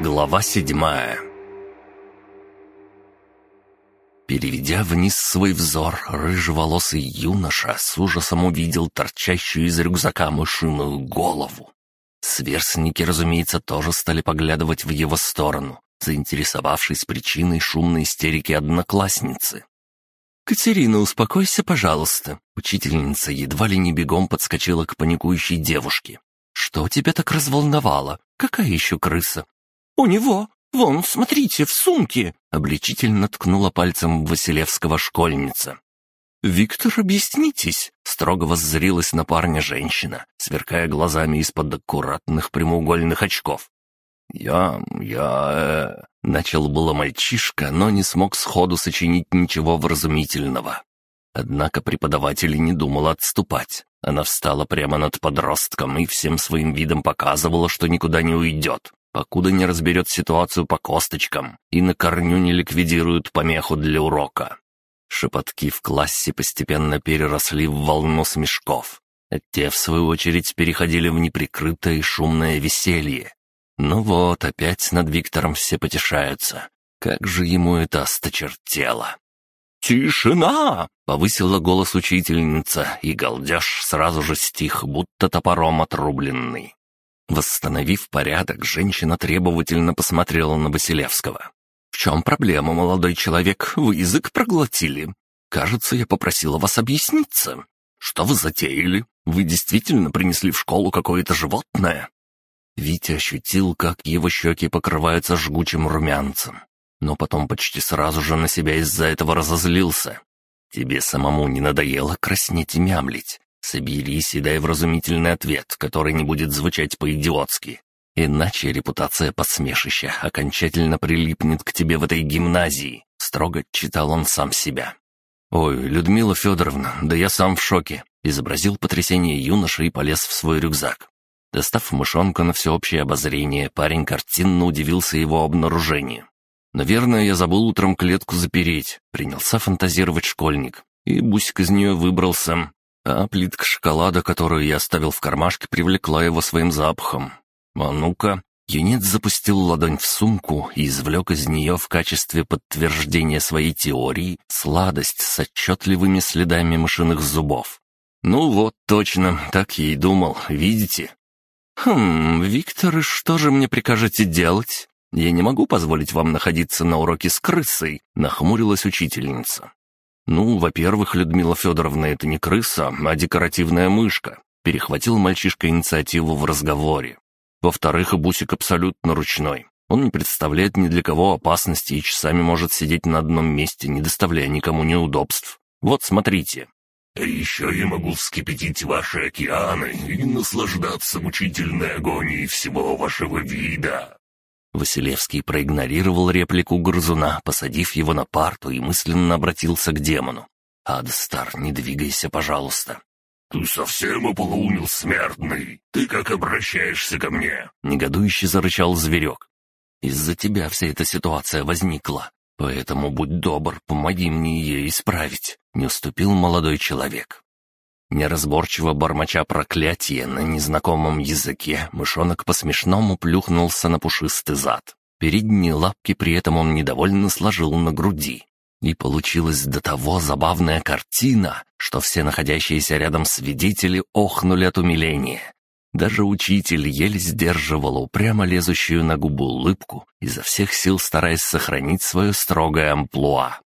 Глава седьмая Переведя вниз свой взор, рыжеволосый юноша с ужасом увидел торчащую из рюкзака мышиную голову. Сверстники, разумеется, тоже стали поглядывать в его сторону, заинтересовавшись причиной шумной истерики одноклассницы. «Катерина, успокойся, пожалуйста». Учительница едва ли не бегом подскочила к паникующей девушке. «Что тебя так разволновало? Какая еще крыса? «У него! Вон, смотрите, в сумке!» — обличительно ткнула пальцем Василевского школьница. «Виктор, объяснитесь!» — строго воззрилась на парня женщина, сверкая глазами из-под аккуратных прямоугольных очков. «Я... я...» э...» — начал было мальчишка, но не смог сходу сочинить ничего вразумительного. Однако преподаватель не думал отступать. Она встала прямо над подростком и всем своим видом показывала, что никуда не уйдет покуда не разберет ситуацию по косточкам и на корню не ликвидирует помеху для урока. Шепотки в классе постепенно переросли в волну смешков, а те, в свою очередь, переходили в неприкрытое и шумное веселье. Ну вот, опять над Виктором все потешаются. Как же ему это осточертело. «Тишина!» — повысила голос учительница, и галдеж сразу же стих, будто топором отрубленный. Восстановив порядок, женщина требовательно посмотрела на Василевского. «В чем проблема, молодой человек? Вы язык проглотили? Кажется, я попросила вас объясниться. Что вы затеяли? Вы действительно принесли в школу какое-то животное?» Витя ощутил, как его щеки покрываются жгучим румянцем, но потом почти сразу же на себя из-за этого разозлился. «Тебе самому не надоело краснеть и мямлить? Соберись и дай вразумительный ответ, который не будет звучать по-идиотски. Иначе репутация посмешища окончательно прилипнет к тебе в этой гимназии», — строго читал он сам себя. «Ой, Людмила Федоровна, да я сам в шоке», — изобразил потрясение юноша и полез в свой рюкзак. Достав мышонка на всеобщее обозрение, парень картинно удивился его обнаружению. «Наверное, я забыл утром клетку запереть», — принялся фантазировать школьник. И Бусик из нее выбрался а плитка шоколада, которую я оставил в кармашке, привлекла его своим запахом. А ну-ка, юнец запустил ладонь в сумку и извлек из нее в качестве подтверждения своей теории сладость с отчетливыми следами мышиных зубов. «Ну вот, точно, так я и думал, видите?» «Хм, Виктор, и что же мне прикажете делать? Я не могу позволить вам находиться на уроке с крысой», — нахмурилась учительница. «Ну, во-первых, Людмила Федоровна — это не крыса, а декоративная мышка», — перехватил мальчишка инициативу в разговоре. «Во-вторых, и Бусик абсолютно ручной. Он не представляет ни для кого опасности и часами может сидеть на одном месте, не доставляя никому неудобств. Вот, смотрите». «Еще я могу вскипятить ваши океаны и наслаждаться мучительной агонией всего вашего вида», Василевский проигнорировал реплику грызуна, посадив его на парту и мысленно обратился к демону. «Адстар, не двигайся, пожалуйста». «Ты совсем ополоумил, смертный? Ты как обращаешься ко мне?» Негодующе зарычал зверек. «Из-за тебя вся эта ситуация возникла, поэтому будь добр, помоги мне ее исправить», — не уступил молодой человек. Неразборчиво бормоча проклятие на незнакомом языке, мышонок по-смешному плюхнулся на пушистый зад. Передние лапки при этом он недовольно сложил на груди. И получилась до того забавная картина, что все находящиеся рядом свидетели охнули от умиления. Даже учитель еле сдерживал упрямо лезущую на губу улыбку, изо всех сил стараясь сохранить свое строгое амплуа.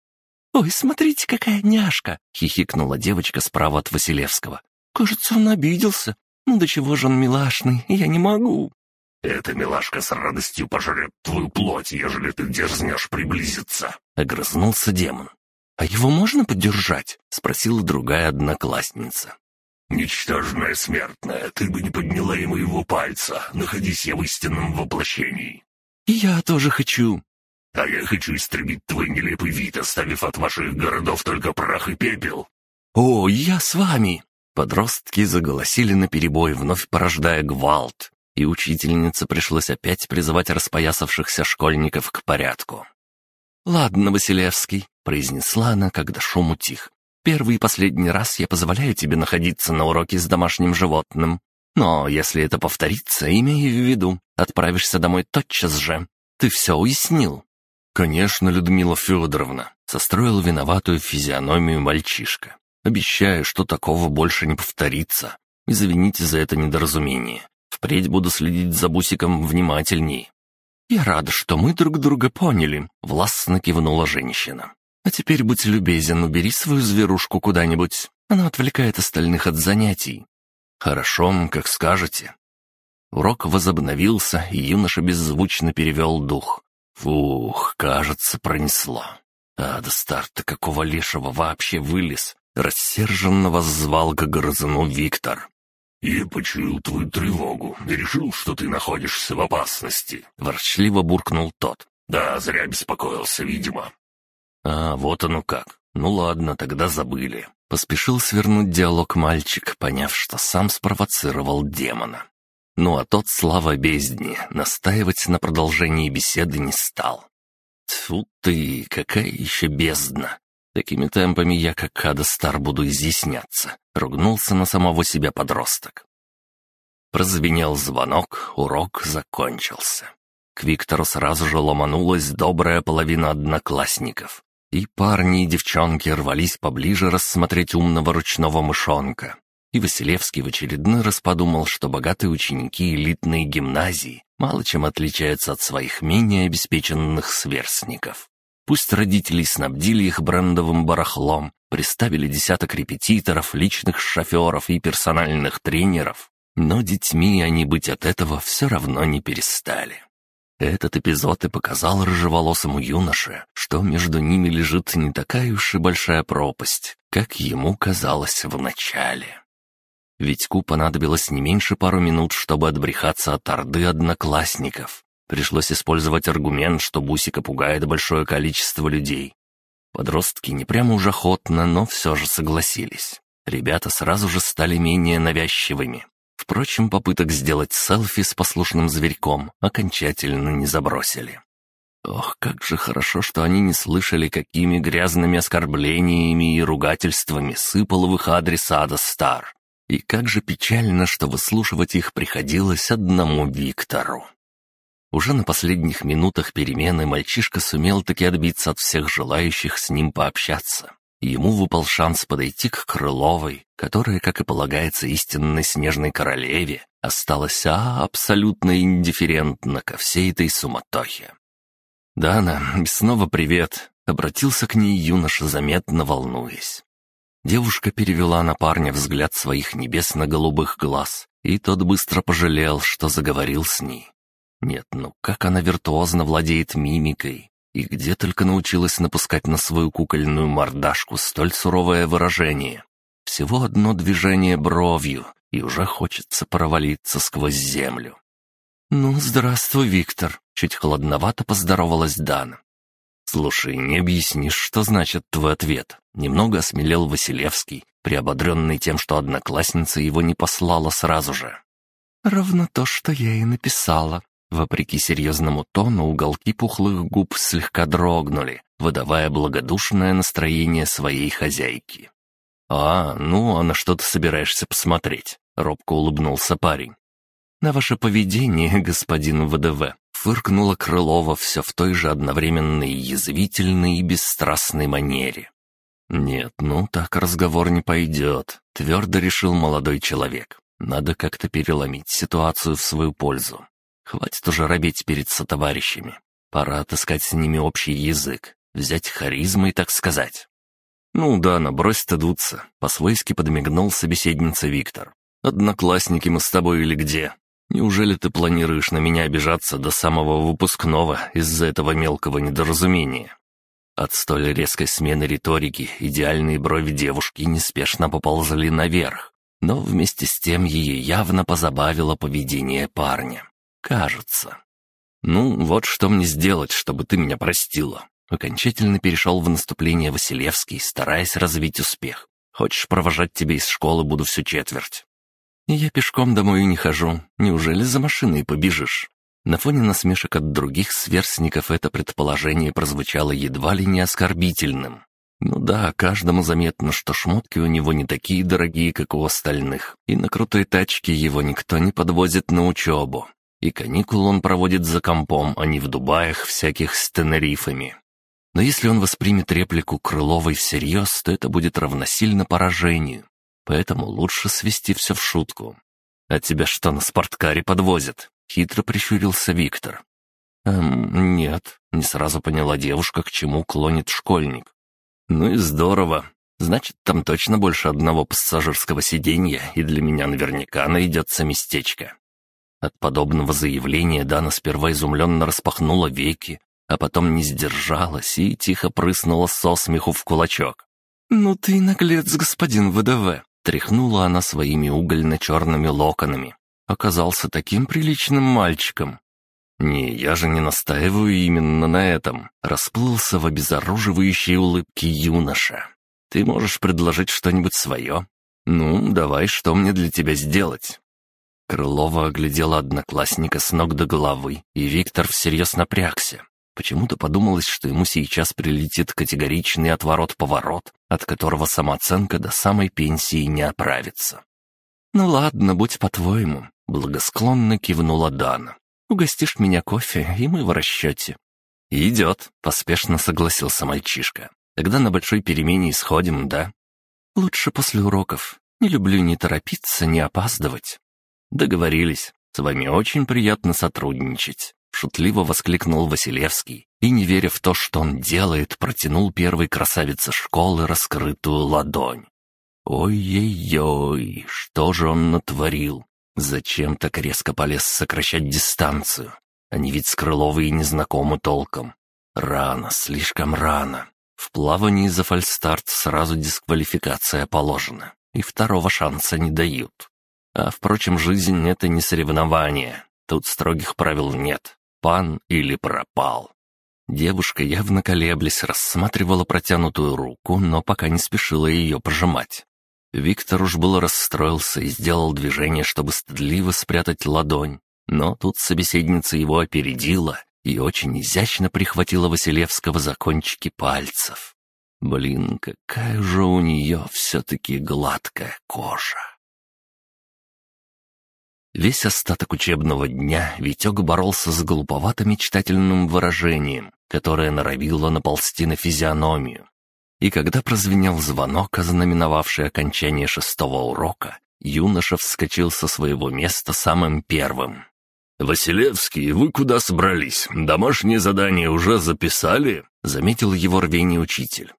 «Ой, смотрите, какая няшка!» — хихикнула девочка справа от Василевского. «Кажется, он обиделся. Ну до чего же он милашный, я не могу». «Эта милашка с радостью пожрет твою плоть, ежели ты дерзнешь приблизиться», — огрызнулся демон. «А его можно поддержать?» — спросила другая одноклассница. «Ничтожная смертная, ты бы не подняла ему его пальца, находись я в истинном воплощении». «Я тоже хочу», а я хочу истребить твой нелепый вид, оставив от ваших городов только прах и пепел». «О, я с вами!» Подростки заголосили наперебой, вновь порождая гвалт, и учительнице пришлось опять призывать распоясавшихся школьников к порядку. «Ладно, Василевский», — произнесла она, когда шум утих. «Первый и последний раз я позволяю тебе находиться на уроке с домашним животным. Но если это повторится, имей в виду, отправишься домой тотчас же. Ты все уяснил?» «Конечно, Людмила Федоровна», — состроил виноватую физиономию мальчишка. «Обещаю, что такого больше не повторится. Извините за это недоразумение. Впредь буду следить за Бусиком внимательней». «Я рада, что мы друг друга поняли», — властно кивнула женщина. «А теперь будь любезен, убери свою зверушку куда-нибудь. Она отвлекает остальных от занятий». «Хорошо, как скажете». Урок возобновился, и юноша беззвучно перевел дух. Фух, кажется, пронесло. А до старта какого лешего вообще вылез? Рассерженно воззвал к грызуну Виктор. «Я почуял твою тревогу и решил, что ты находишься в опасности», — ворчливо буркнул тот. «Да, зря беспокоился, видимо». «А, вот оно как. Ну ладно, тогда забыли». Поспешил свернуть диалог мальчик, поняв, что сам спровоцировал демона. Ну а тот, слава бездни, настаивать на продолжении беседы не стал. Тьфу ты, какая еще бездна! Такими темпами я, как Ада Стар, буду изъясняться. Ругнулся на самого себя подросток. Прозвенел звонок, урок закончился. К Виктору сразу же ломанулась добрая половина одноклассников. И парни, и девчонки рвались поближе рассмотреть умного ручного мышонка. И Василевский в очередной раз подумал, что богатые ученики элитной гимназии мало чем отличаются от своих менее обеспеченных сверстников. Пусть родители снабдили их брендовым барахлом, приставили десяток репетиторов, личных шоферов и персональных тренеров, но детьми они быть от этого все равно не перестали. Этот эпизод и показал рыжеволосому юноше, что между ними лежит не такая уж и большая пропасть, как ему казалось в начале. Витьку понадобилось не меньше пару минут, чтобы отбрехаться от орды одноклассников, Пришлось использовать аргумент, что Бусика пугает большое количество людей. Подростки не прямо уж охотно, но все же согласились. Ребята сразу же стали менее навязчивыми. Впрочем, попыток сделать селфи с послушным зверьком окончательно не забросили. Ох, как же хорошо, что они не слышали, какими грязными оскорблениями и ругательствами сыпал в их адрес Ада Стар. И как же печально, что выслушивать их приходилось одному Виктору. Уже на последних минутах перемены мальчишка сумел таки отбиться от всех желающих с ним пообщаться. ему выпал шанс подойти к Крыловой, которая, как и полагается истинной снежной королеве, осталась а, абсолютно индифферентна ко всей этой суматохе. «Дана, снова привет!» — обратился к ней юноша, заметно волнуясь. Девушка перевела на парня взгляд своих небесно-голубых глаз, и тот быстро пожалел, что заговорил с ней. Нет, ну как она виртуозно владеет мимикой, и где только научилась напускать на свою кукольную мордашку столь суровое выражение. Всего одно движение бровью, и уже хочется провалиться сквозь землю. «Ну, здравствуй, Виктор», — чуть холодновато поздоровалась Дана. «Слушай, не объяснишь, что значит твой ответ?» Немного осмелел Василевский, приободренный тем, что одноклассница его не послала сразу же. «Ровно то, что я и написала», Вопреки серьезному тону, уголки пухлых губ слегка дрогнули, выдавая благодушное настроение своей хозяйки. «А, ну, а на что ты собираешься посмотреть?» — робко улыбнулся парень. «На ваше поведение, господин ВДВ», — фыркнула Крылова все в той же одновременной язвительной и бесстрастной манере. «Нет, ну так разговор не пойдет», — твердо решил молодой человек. «Надо как-то переломить ситуацию в свою пользу. Хватит уже робеть перед сотоварищами. Пора отыскать с ними общий язык, взять харизмой, так сказать. «Ну да, набрось-то дуться», — по-свойски подмигнул собеседница Виктор. «Одноклассники мы с тобой или где? Неужели ты планируешь на меня обижаться до самого выпускного из-за этого мелкого недоразумения?» От столь резкой смены риторики идеальные брови девушки неспешно поползли наверх, но вместе с тем ее явно позабавило поведение парня. Кажется. Ну, вот что мне сделать, чтобы ты меня простила. Окончательно перешел в наступление Василевский, стараясь развить успех. Хочешь провожать тебя из школы, буду всю четверть. Я пешком домой не хожу. Неужели за машиной побежишь? На фоне насмешек от других сверстников это предположение прозвучало едва ли не оскорбительным. Ну да, каждому заметно, что шмотки у него не такие дорогие, как у остальных, и на крутой тачке его никто не подвозит на учебу. И каникул он проводит за компом, а не в Дубаях всяких с Тенерифами. Но если он воспримет реплику Крыловой всерьез, то это будет равносильно поражению. Поэтому лучше свести все в шутку. «А тебя что, на спорткаре подвозят?» — хитро прищурился Виктор. «Эм, нет», — не сразу поняла девушка, к чему клонит школьник. «Ну и здорово. Значит, там точно больше одного пассажирского сиденья, и для меня наверняка найдется местечко». От подобного заявления Дана сперва изумленно распахнула веки, а потом не сдержалась и тихо прыснула со смеху в кулачок. «Ну ты наглец, господин ВДВ!» — тряхнула она своими угольно-черными локонами. Оказался таким приличным мальчиком. «Не, я же не настаиваю именно на этом», — расплылся в обезоруживающей улыбке юноша. «Ты можешь предложить что-нибудь свое? Ну, давай, что мне для тебя сделать?» Крылова оглядела одноклассника с ног до головы, и Виктор всерьез напрягся. Почему-то подумалось, что ему сейчас прилетит категоричный отворот-поворот, от которого самооценка до самой пенсии не оправится. «Ну ладно, будь по-твоему», — благосклонно кивнула Дана. «Угостишь меня кофе, и мы в расчете». «Идет», — поспешно согласился мальчишка. «Тогда на большой перемене исходим, да?» «Лучше после уроков. Не люблю ни торопиться, ни опаздывать». «Договорились. С вами очень приятно сотрудничать», — шутливо воскликнул Василевский и, не веря в то, что он делает, протянул первой красавице школы раскрытую ладонь. Ой-ой-ой, что же он натворил? Зачем так резко полез сокращать дистанцию? Они ведь с Крыловой и не знакомы толком. Рано, слишком рано. В плавании за фальстарт сразу дисквалификация положена, и второго шанса не дают. А, впрочем, жизнь — это не соревнование. Тут строгих правил нет. Пан или пропал. Девушка, явно колеблясь, рассматривала протянутую руку, но пока не спешила ее пожимать. Виктор уж было расстроился и сделал движение, чтобы стыдливо спрятать ладонь. Но тут собеседница его опередила и очень изящно прихватила Василевского за кончики пальцев. Блин, какая же у нее все-таки гладкая кожа. Весь остаток учебного дня Витек боролся с глуповато-мечтательным выражением, которое норовило наползти на физиономию. И когда прозвенел звонок, ознаменовавший окончание шестого урока, юноша вскочил со своего места самым первым. «Василевский, вы куда собрались? Домашнее задание уже записали?» — заметил его рвение учитель.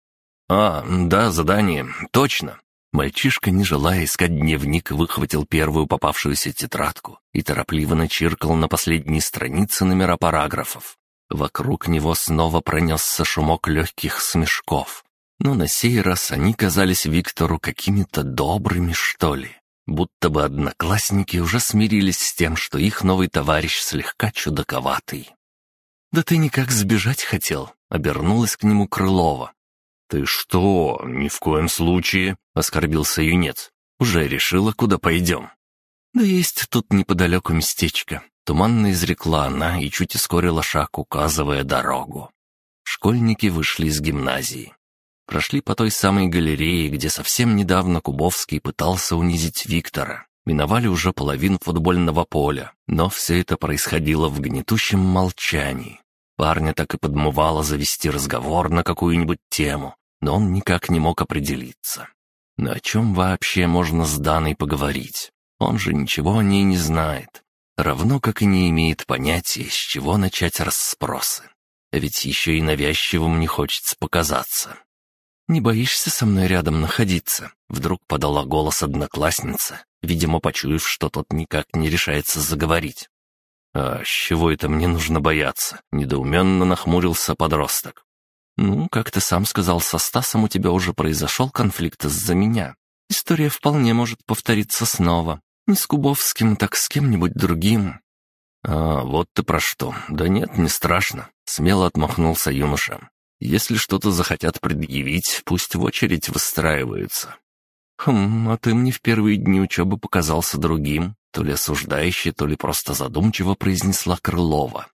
«А, да, задание, точно. Мальчишка, не желая искать дневник, выхватил первую попавшуюся тетрадку и торопливо начиркал на последней странице номера параграфов. Вокруг него снова пронесся шумок легких смешков. Но на сей раз они казались Виктору какими-то добрыми, что ли. Будто бы одноклассники уже смирились с тем, что их новый товарищ слегка чудаковатый. «Да ты никак сбежать хотел», — обернулась к нему Крылова. «Ты что? Ни в коем случае!» — оскорбился юнец. «Уже решила, куда пойдем?» «Да есть тут неподалеку местечко», — туманно изрекла она и чуть ускорила шаг, указывая дорогу. Школьники вышли из гимназии. Прошли по той самой галерее, где совсем недавно Кубовский пытался унизить Виктора. Миновали уже половину футбольного поля, но все это происходило в гнетущем молчании. Парня так и подмывало завести разговор на какую-нибудь тему, но он никак не мог определиться. Но о чем вообще можно с Даной поговорить? Он же ничего о ней не знает, равно как и не имеет понятия, с чего начать расспросы. Ведь еще и навязчивым не хочется показаться. «Не боишься со мной рядом находиться?» Вдруг подала голос одноклассница, видимо, почуяв, что тот никак не решается заговорить. «А с чего это мне нужно бояться?» — недоуменно нахмурился подросток. «Ну, как ты сам сказал, со Стасом у тебя уже произошел конфликт из-за меня. История вполне может повториться снова. Не с Кубовским, так с кем-нибудь другим». «А, вот ты про что. Да нет, не страшно», — смело отмахнулся юноша. «Если что-то захотят предъявить, пусть в очередь выстраиваются». «Хм, а ты мне в первые дни учебы показался другим», то ли осуждающе, то ли просто задумчиво произнесла Крылова.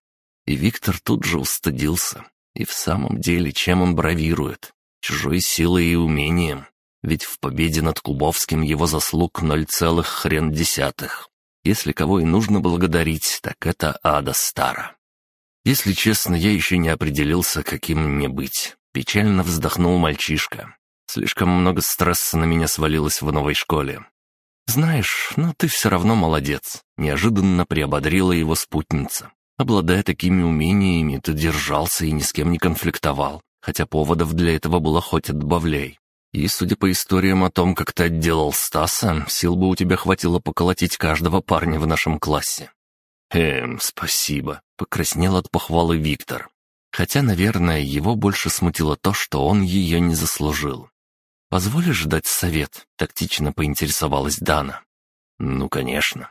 И Виктор тут же устыдился. И в самом деле, чем он бравирует? Чужой силой и умением. Ведь в победе над Кубовским его заслуг ноль целых хрен десятых. Если кого и нужно благодарить, так это Ада Стара. Если честно, я еще не определился, каким мне быть. Печально вздохнул мальчишка. Слишком много стресса на меня свалилось в новой школе. «Знаешь, но ну ты все равно молодец», — неожиданно приободрила его спутница. Обладая такими умениями, ты держался и ни с кем не конфликтовал, хотя поводов для этого было хоть отбавляй. И, судя по историям о том, как ты отделал Стаса, сил бы у тебя хватило поколотить каждого парня в нашем классе. «Эм, спасибо», — покраснел от похвалы Виктор. Хотя, наверное, его больше смутило то, что он ее не заслужил. «Позволишь дать совет?» — тактично поинтересовалась Дана. «Ну, конечно.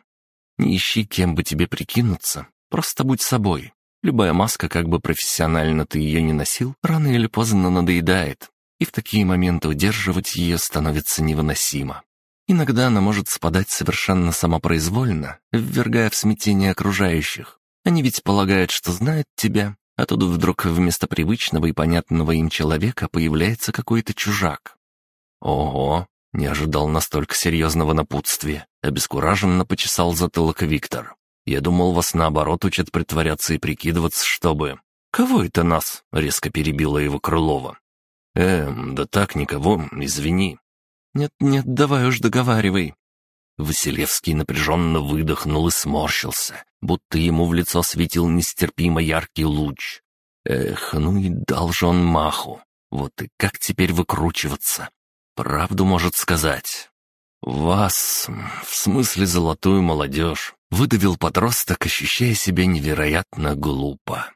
Не ищи, кем бы тебе прикинуться, просто будь собой. Любая маска, как бы профессионально ты ее не носил, рано или поздно надоедает, и в такие моменты удерживать ее становится невыносимо. Иногда она может спадать совершенно самопроизвольно, ввергая в смятение окружающих. Они ведь полагают, что знают тебя, а тут вдруг вместо привычного и понятного им человека появляется какой-то чужак. Ого, не ожидал настолько серьезного напутствия. Обескураженно почесал затылок Виктор. Я думал, вас наоборот учат притворяться и прикидываться, чтобы... «Кого это нас?» — резко перебила его Крылова. «Эм, да так, никого, извини». «Нет-нет, давай уж договаривай». Василевский напряженно выдохнул и сморщился, будто ему в лицо светил нестерпимо яркий луч. Эх, ну и дал же он маху. Вот и как теперь выкручиваться? Правду может сказать. «Вас, в смысле золотую молодежь», — выдавил подросток, ощущая себя невероятно глупо.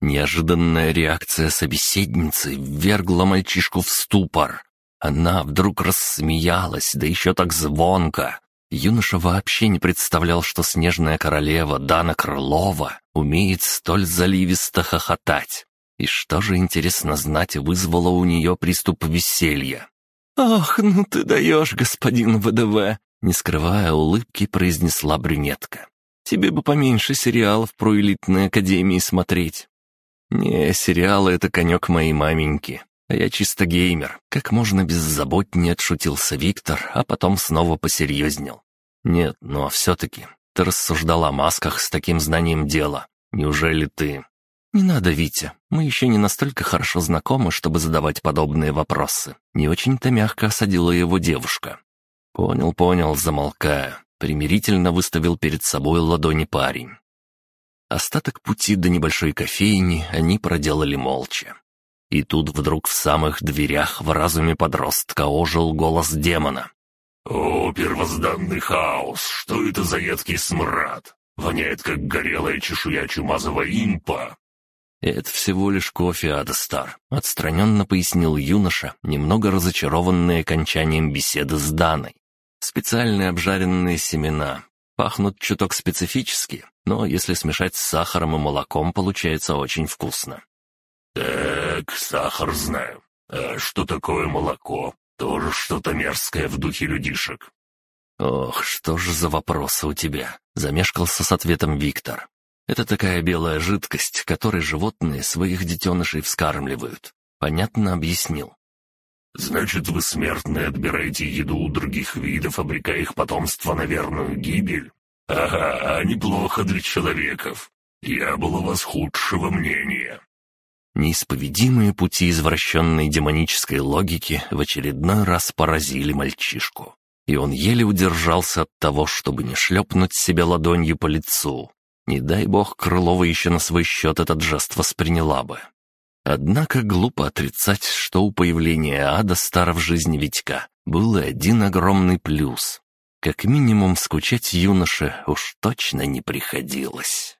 Неожиданная реакция собеседницы ввергла мальчишку в ступор. Она вдруг рассмеялась, да еще так звонко. Юноша вообще не представлял, что снежная королева Дана Крылова умеет столь заливисто хохотать. И что же, интересно знать, вызвало у нее приступ веселья. «Ах, ну ты даешь, господин ВДВ!» Не скрывая улыбки, произнесла брюнетка. «Тебе бы поменьше сериалов про элитные академии смотреть». «Не, сериалы — это конек моей маменьки, а я чисто геймер. Как можно беззаботнее отшутился Виктор, а потом снова посерьезнел. Нет, ну а все-таки ты рассуждал о масках с таким знанием дела. Неужели ты...» «Не надо, Витя, мы еще не настолько хорошо знакомы, чтобы задавать подобные вопросы». Не очень-то мягко осадила его девушка. «Понял, понял, замолкая». Примирительно выставил перед собой ладони парень. Остаток пути до небольшой кофейни они проделали молча. И тут вдруг в самых дверях в разуме подростка ожил голос демона. «О, первозданный хаос! Что это за едкий смрад? Воняет, как горелая чешуя чумазого импа!» «Это всего лишь кофе, Адастар», — отстраненно пояснил юноша, немного разочарованный окончанием беседы с Даной. «Специальные обжаренные семена. Пахнут чуток специфически, но если смешать с сахаром и молоком, получается очень вкусно». «Так, сахар знаю. А что такое молоко? Тоже что-то мерзкое в духе людишек». «Ох, что же за вопросы у тебя?» — замешкался с ответом Виктор. Это такая белая жидкость, которой животные своих детенышей вскармливают. Понятно объяснил. «Значит, вы, смертные, отбираете еду у других видов, обрекая их потомство на верную гибель? Ага, а неплохо для человеков. Я был у вас худшего мнения». Неисповедимые пути извращенной демонической логики в очередной раз поразили мальчишку. И он еле удержался от того, чтобы не шлепнуть себя ладонью по лицу. Не дай бог, Крылова еще на свой счет этот жест восприняла бы. Однако глупо отрицать, что у появления ада Стара в жизни Витька был один огромный плюс. Как минимум, скучать юноше уж точно не приходилось.